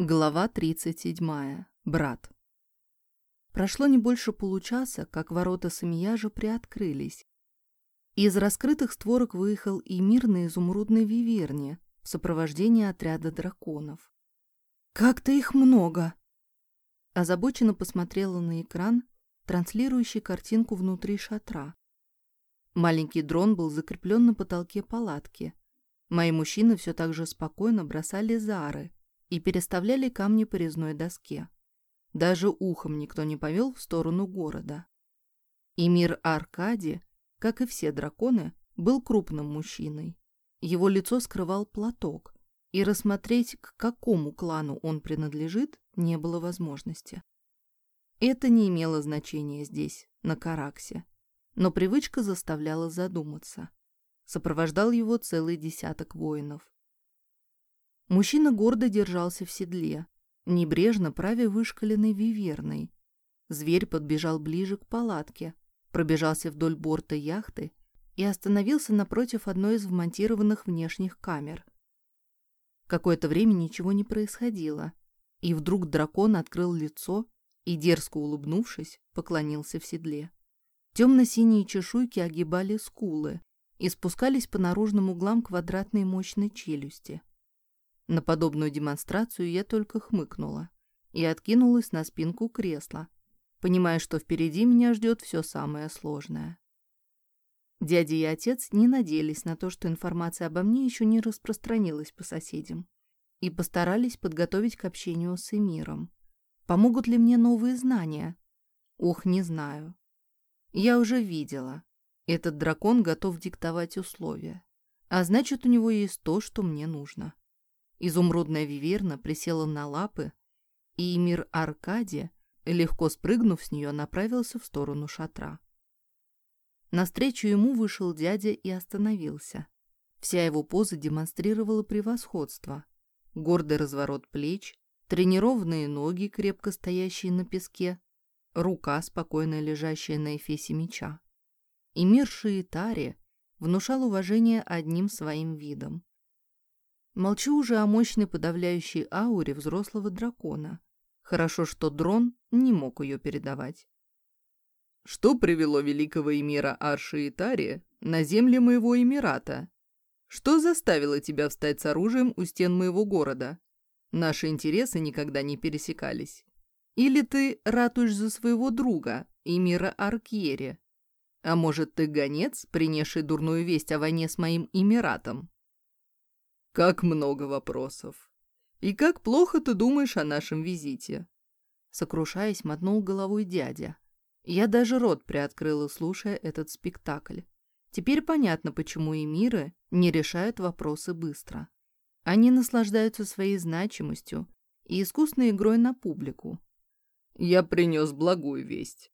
Глава 37. Брат. Прошло не больше получаса, как ворота Самияжа приоткрылись. Из раскрытых створок выехал и мир на изумрудной виверне в сопровождении отряда драконов. «Как-то их много!» Озабоченно посмотрела на экран, транслирующий картинку внутри шатра. Маленький дрон был закреплен на потолке палатки. Мои мужчины все так же спокойно бросали зары и переставляли камни по резной доске. Даже ухом никто не повел в сторону города. И мир Аркади, как и все драконы, был крупным мужчиной. Его лицо скрывал платок, и рассмотреть, к какому клану он принадлежит, не было возможности. Это не имело значения здесь, на Караксе, но привычка заставляла задуматься. Сопровождал его целый десяток воинов. Мужчина гордо держался в седле, небрежно правя вышкаленной виверной. Зверь подбежал ближе к палатке, пробежался вдоль борта яхты и остановился напротив одной из вмонтированных внешних камер. Какое-то время ничего не происходило, и вдруг дракон открыл лицо и, дерзко улыбнувшись, поклонился в седле. Темно-синие чешуйки огибали скулы и спускались по наружным углам квадратной мощной челюсти. На подобную демонстрацию я только хмыкнула и откинулась на спинку кресла, понимая, что впереди меня ждет все самое сложное. Дядя и отец не надеялись на то, что информация обо мне еще не распространилась по соседям, и постарались подготовить к общению с Эмиром. Помогут ли мне новые знания? Ох, не знаю. Я уже видела. Этот дракон готов диктовать условия. А значит, у него есть то, что мне нужно. Изумрудная виверна присела на лапы, и Эмир Аркадия, легко спрыгнув с нее, направился в сторону шатра. Навстречу ему вышел дядя и остановился. Вся его поза демонстрировала превосходство. Гордый разворот плеч, тренированные ноги, крепко стоящие на песке, рука, спокойно лежащая на эфесе меча. И мир Шиитари внушал уважение одним своим видом. Молчу уже о мощной подавляющей ауре взрослого дракона. Хорошо, что дрон не мог ее передавать. Что привело великого эмира Арши Итари на земли моего эмирата? Что заставило тебя встать с оружием у стен моего города? Наши интересы никогда не пересекались. Или ты ратуешь за своего друга, эмира Аркьере? А может, ты гонец, принесший дурную весть о войне с моим эмиратом? Как много вопросов. И как плохо ты думаешь о нашем визите?» Сокрушаясь, мотнул головой дядя. Я даже рот приоткрыла, слушая этот спектакль. Теперь понятно, почему эмиры не решают вопросы быстро. Они наслаждаются своей значимостью и искусной игрой на публику. «Я принес благую весть.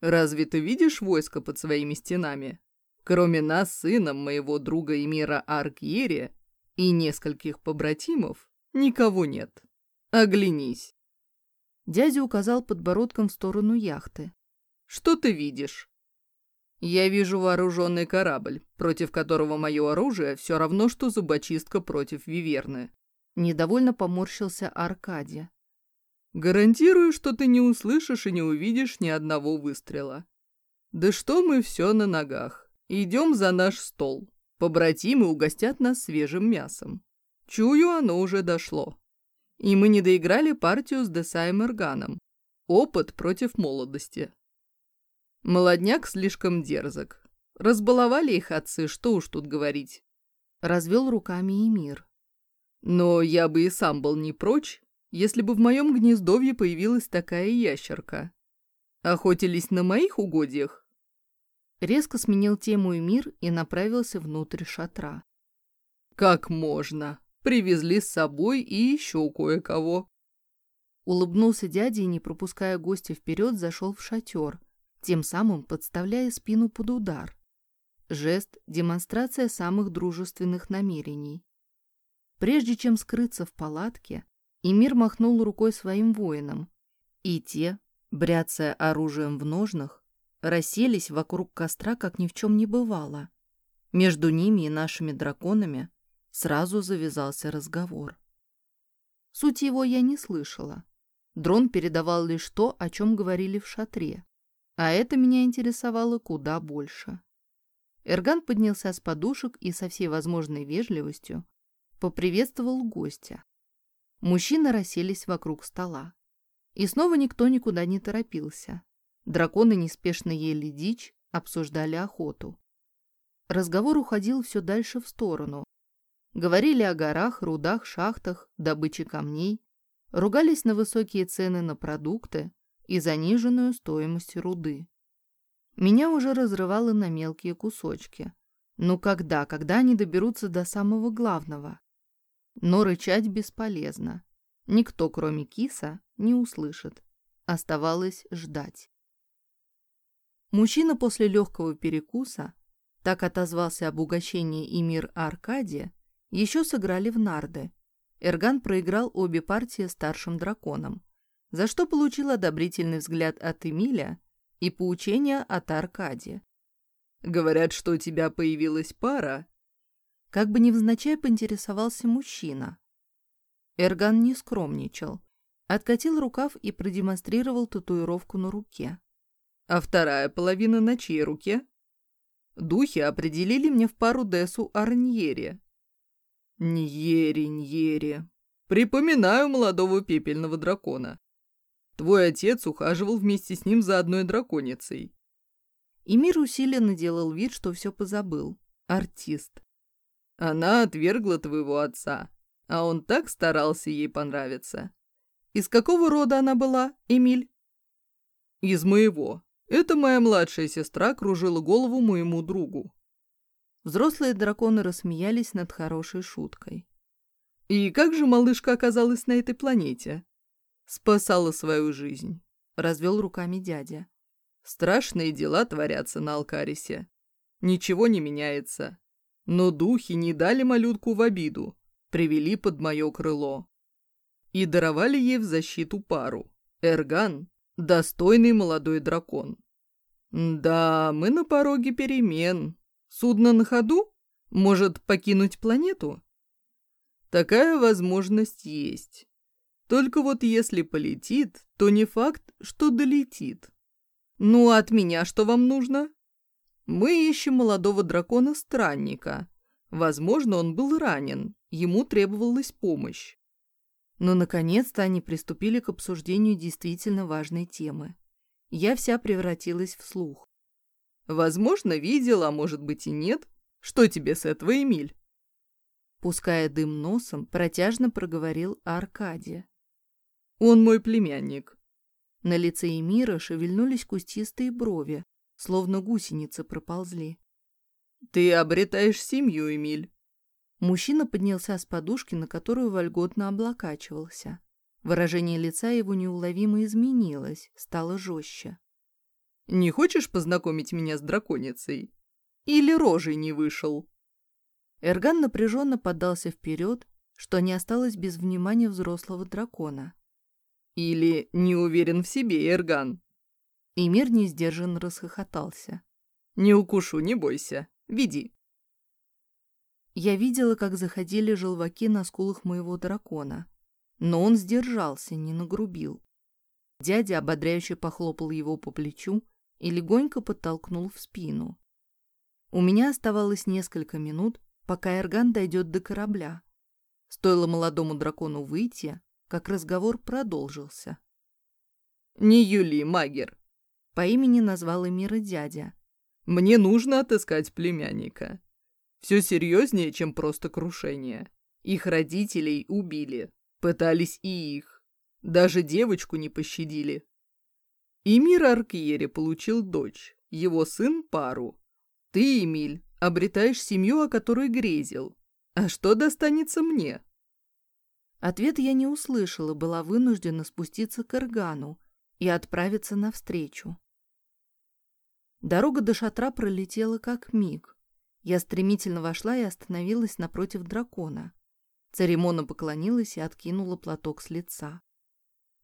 Разве ты видишь войско под своими стенами? Кроме нас, сыном моего друга Эмира Аркьери, и нескольких побратимов никого нет. Оглянись. Дядя указал подбородком в сторону яхты. Что ты видишь? Я вижу вооруженный корабль, против которого мое оружие все равно, что зубочистка против виверны. Недовольно поморщился Аркадия. Гарантирую, что ты не услышишь и не увидишь ни одного выстрела. Да что мы все на ногах. Идем за наш стол. Побратимы угостят нас свежим мясом. Чую, оно уже дошло. И мы не доиграли партию с Десаем Эрганом. Опыт против молодости. Молодняк слишком дерзок. Разбаловали их отцы, что уж тут говорить. Развел руками Эмир. Но я бы и сам был не прочь, если бы в моем гнездовье появилась такая ящерка. Охотились на моих угодьях, Резко сменил тему и мир и направился внутрь шатра. «Как можно? Привезли с собой и еще кое-кого». Улыбнулся дядя и, не пропуская гостя вперед, зашел в шатер, тем самым подставляя спину под удар. Жест – демонстрация самых дружественных намерений. Прежде чем скрыться в палатке, Эмир махнул рукой своим воинам, и те, бряцая оружием в ножнах, расселись вокруг костра, как ни в чем не бывало. Между ними и нашими драконами сразу завязался разговор. Суть его я не слышала. Дрон передавал лишь то, о чем говорили в шатре. А это меня интересовало куда больше. Эрган поднялся с подушек и со всей возможной вежливостью поприветствовал гостя. Мужчины расселись вокруг стола. И снова никто никуда не торопился. Драконы неспешно ели дичь, обсуждали охоту. Разговор уходил все дальше в сторону. Говорили о горах, рудах, шахтах, добыче камней, ругались на высокие цены на продукты и заниженную стоимость руды. Меня уже разрывало на мелкие кусочки. Ну когда, когда они доберутся до самого главного? Но рычать бесполезно. Никто, кроме киса, не услышит. Оставалось ждать. Мужчина после легкого перекуса, так отозвался об угощении Эмир Аркадия, еще сыграли в нарды. Эрган проиграл обе партии старшим драконам, за что получил одобрительный взгляд от Эмиля и поучение от Аркадия. «Говорят, что у тебя появилась пара». Как бы невзначай поинтересовался мужчина. Эрган не скромничал. Откатил рукав и продемонстрировал татуировку на руке. А вторая половина на чьей руке? Духи определили мне в пару Десу Арньере. Ньери, Ньери. Припоминаю молодого пепельного дракона. Твой отец ухаживал вместе с ним за одной драконицей. И мир усиленно делал вид, что все позабыл. Артист. Она отвергла твоего отца, а он так старался ей понравиться. Из какого рода она была, Эмиль? Из моего. Это моя младшая сестра кружила голову моему другу. Взрослые драконы рассмеялись над хорошей шуткой. И как же малышка оказалась на этой планете? Спасала свою жизнь. Развел руками дядя. Страшные дела творятся на Алкарисе. Ничего не меняется. Но духи не дали малютку в обиду, привели под мое крыло. И даровали ей в защиту пару. Эрган Достойный молодой дракон. Да, мы на пороге перемен. Судно на ходу? Может покинуть планету? Такая возможность есть. Только вот если полетит, то не факт, что долетит. Ну, а от меня что вам нужно? Мы ищем молодого дракона-странника. Возможно, он был ранен, ему требовалась помощь. Но, наконец-то, они приступили к обсуждению действительно важной темы. Я вся превратилась в слух. «Возможно, видел, а может быть и нет. Что тебе с этого, Эмиль?» Пуская дым носом, протяжно проговорил Аркадия. «Он мой племянник». На лице Эмира шевельнулись кустистые брови, словно гусеницы проползли. «Ты обретаешь семью, Эмиль. Мужчина поднялся с подушки, на которую вольготно облокачивался. Выражение лица его неуловимо изменилось, стало жестче. «Не хочешь познакомить меня с драконицей? Или рожей не вышел?» Эрган напряженно подался вперед, что не осталось без внимания взрослого дракона. «Или не уверен в себе, Эрган?» И мир несдержанно расхохотался. «Не укушу, не бойся. Веди». Я видела, как заходили желваки на скулах моего дракона. Но он сдержался, не нагрубил. Дядя ободряюще похлопал его по плечу и легонько подтолкнул в спину. У меня оставалось несколько минут, пока Эрган дойдет до корабля. Стоило молодому дракону выйти, как разговор продолжился. «Не Юли, Магер!» По имени назвал Эмира дядя. «Мне нужно отыскать племянника. Все серьезнее, чем просто крушение. Их родителей убили. Пытались и их. Даже девочку не пощадили. Эмир Аркьери получил дочь, его сын – пару. Ты, Эмиль, обретаешь семью, о которой грезил. А что достанется мне? Ответ я не услышала, была вынуждена спуститься к Эргану и отправиться навстречу. Дорога до шатра пролетела как миг. Я стремительно вошла и остановилась напротив дракона. Церемонно поклонилась и откинула платок с лица.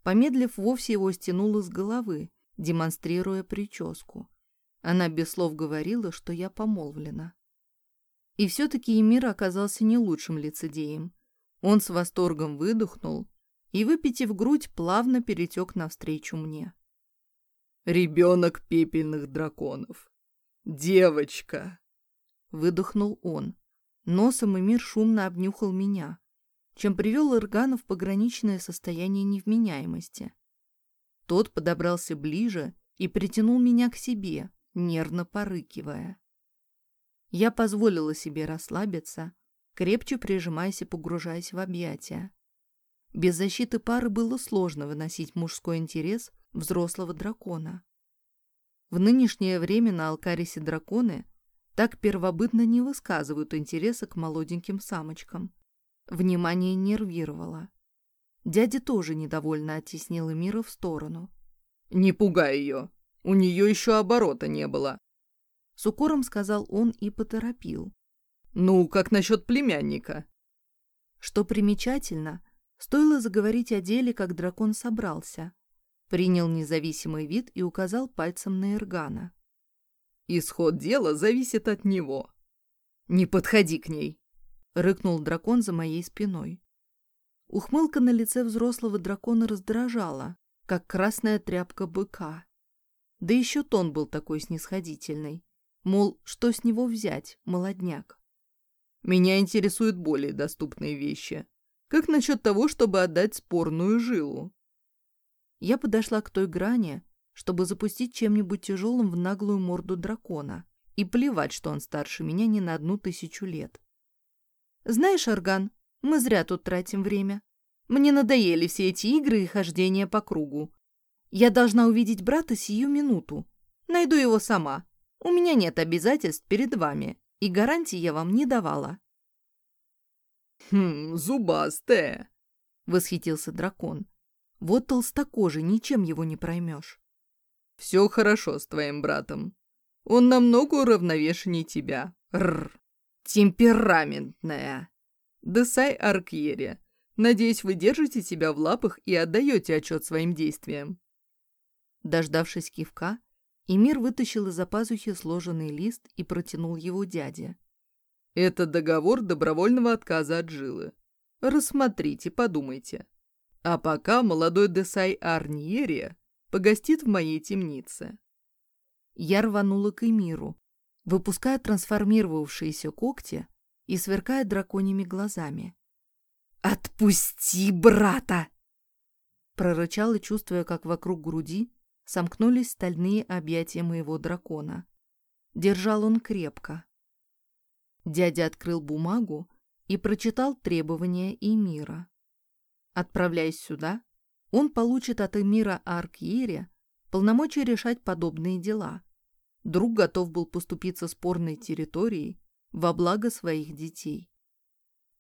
Помедлив, вовсе его стянула с головы, демонстрируя прическу. Она без слов говорила, что я помолвлена. И все-таки Эмир оказался не лучшим лицедеем. Он с восторгом выдохнул, и, выпитив грудь, плавно перетек навстречу мне. «Ребенок пепельных драконов! Девочка!» Выдохнул он. Носом мир шумно обнюхал меня, чем привел Иргана в пограничное состояние невменяемости. Тот подобрался ближе и притянул меня к себе, нервно порыкивая. Я позволила себе расслабиться, крепче прижимаясь и погружаясь в объятия. Без защиты пары было сложно выносить мужской интерес взрослого дракона. В нынешнее время на Алкарисе драконы так первобытно не высказывают интереса к молоденьким самочкам. Внимание нервировало. Дядя тоже недовольно оттеснил Эмира в сторону. «Не пугай ее! У нее еще оборота не было!» С укором сказал он и поторопил. «Ну, как насчет племянника?» Что примечательно, стоило заговорить о деле, как дракон собрался. Принял независимый вид и указал пальцем на Эргана. «Исход дела зависит от него. Не подходи к ней!» — рыкнул дракон за моей спиной. Ухмылка на лице взрослого дракона раздражала, как красная тряпка быка. Да еще тон был такой снисходительный. Мол, что с него взять, молодняк? Меня интересуют более доступные вещи. Как насчет того, чтобы отдать спорную жилу? Я подошла к той грани, чтобы запустить чем-нибудь тяжелым в наглую морду дракона и плевать, что он старше меня не на одну тысячу лет. Знаешь, Орган, мы зря тут тратим время. Мне надоели все эти игры и хождения по кругу. Я должна увидеть брата сию минуту. Найду его сама. У меня нет обязательств перед вами, и гарантий я вам не давала. «Хм, зубастая!» — восхитился дракон. «Вот толстокожий, ничем его не проймешь». «Все хорошо с твоим братом. Он намного уравновешеннее тебя. Рр. Темпераментная. Десай Аркьере. Надеюсь, вы держите себя в лапах и отдаете отчет своим действиям». Дождавшись кивка, Эмир вытащил из-за пазухи сложенный лист и протянул его дяде. «Это договор добровольного отказа от жилы. Рассмотрите, подумайте. А пока молодой Десай Арниерия погостит в моей темнице». Я рванула к Эмиру, выпуская трансформировавшиеся когти и сверкая драконьими глазами. «Отпусти брата!» Прорычала, чувствуя, как вокруг груди сомкнулись стальные объятия моего дракона. Держал он крепко. Дядя открыл бумагу и прочитал требования Эмира. Отправляясь сюда, он получит от Эмира Аркьере полномочия решать подобные дела. Друг готов был поступиться спорной территорией во благо своих детей.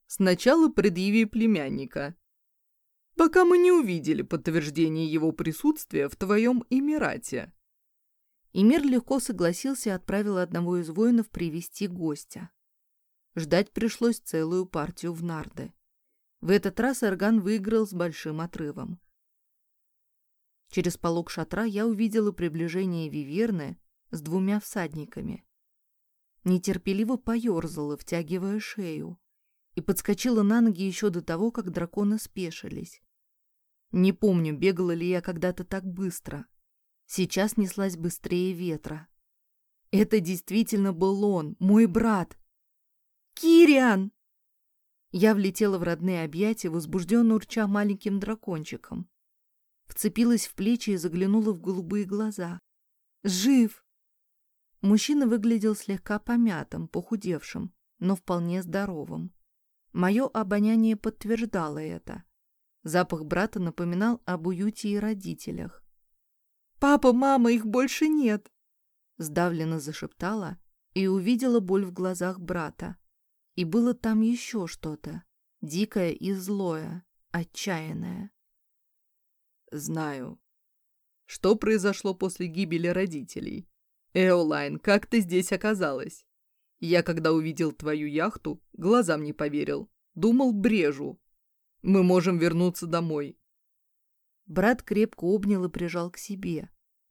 «Сначала предъяви племянника», пока мы не увидели подтверждение его присутствия в твоем Эмирате». Эмир легко согласился и отправил одного из воинов привести гостя. Ждать пришлось целую партию в нарды. В этот раз Эрган выиграл с большим отрывом. Через полог шатра я увидела приближение Виверны с двумя всадниками. Нетерпеливо поерзала, втягивая шею, и подскочила на ноги еще до того, как драконы спешились. Не помню, бегала ли я когда-то так быстро. Сейчас неслась быстрее ветра. Это действительно был он, мой брат. «Кириан!» Я влетела в родные объятия, возбужденно урча маленьким дракончиком. Вцепилась в плечи и заглянула в голубые глаза. «Жив!» Мужчина выглядел слегка помятым, похудевшим, но вполне здоровым. Мое обоняние подтверждало это. Запах брата напоминал об уюте и родителях. «Папа, мама, их больше нет!» Сдавленно зашептала и увидела боль в глазах брата. И было там еще что-то, дикое и злое, отчаянное. «Знаю. Что произошло после гибели родителей? Эолайн, как ты здесь оказалась? Я, когда увидел твою яхту, глазам не поверил. Думал, брежу. Мы можем вернуться домой». Брат крепко обнял и прижал к себе,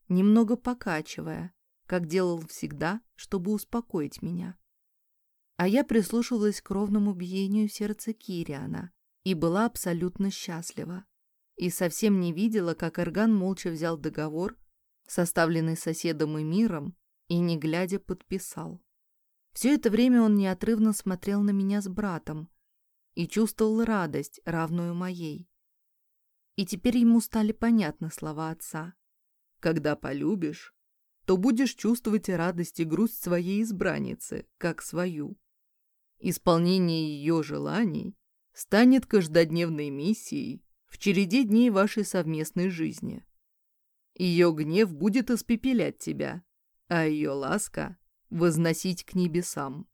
немного покачивая, как делал всегда, чтобы успокоить меня. А я прислушивалась к ровному биению сердца Кириана и была абсолютно счастлива. И совсем не видела, как Эрган молча взял договор, составленный соседом и миром, и, не глядя, подписал. Все это время он неотрывно смотрел на меня с братом и чувствовал радость, равную моей. И теперь ему стали понятны слова отца. «Когда полюбишь, то будешь чувствовать радость и грусть своей избранницы, как свою. Исполнение ее желаний станет каждодневной миссией в череде дней вашей совместной жизни. Ее гнев будет испепелять тебя, а ее ласка — возносить к небесам.